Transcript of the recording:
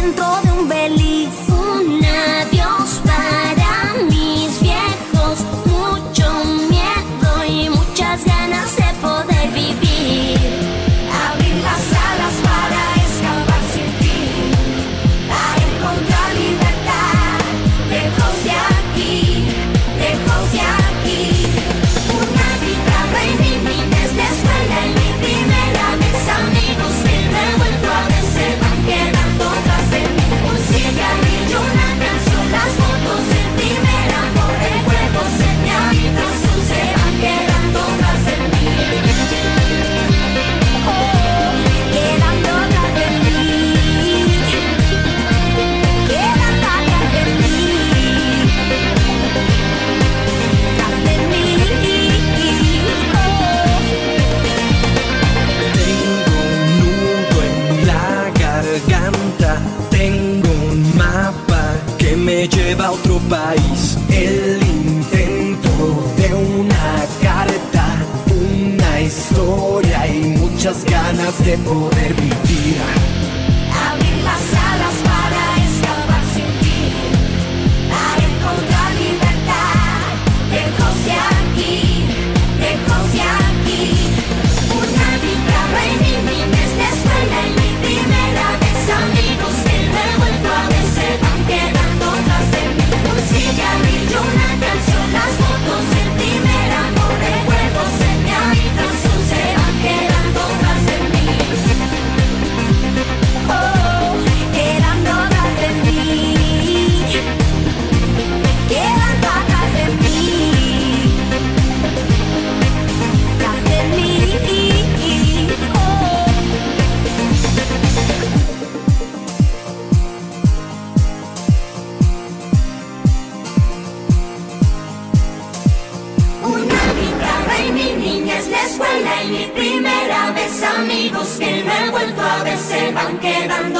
dentro de un beliz. tengo un mapa que me lleva a otro país. El intento de una carta, una historia y muchas ganas de poder vivir. niña es la escuela y mi primera vez. Amigos que no he vuelto a ver se van quedando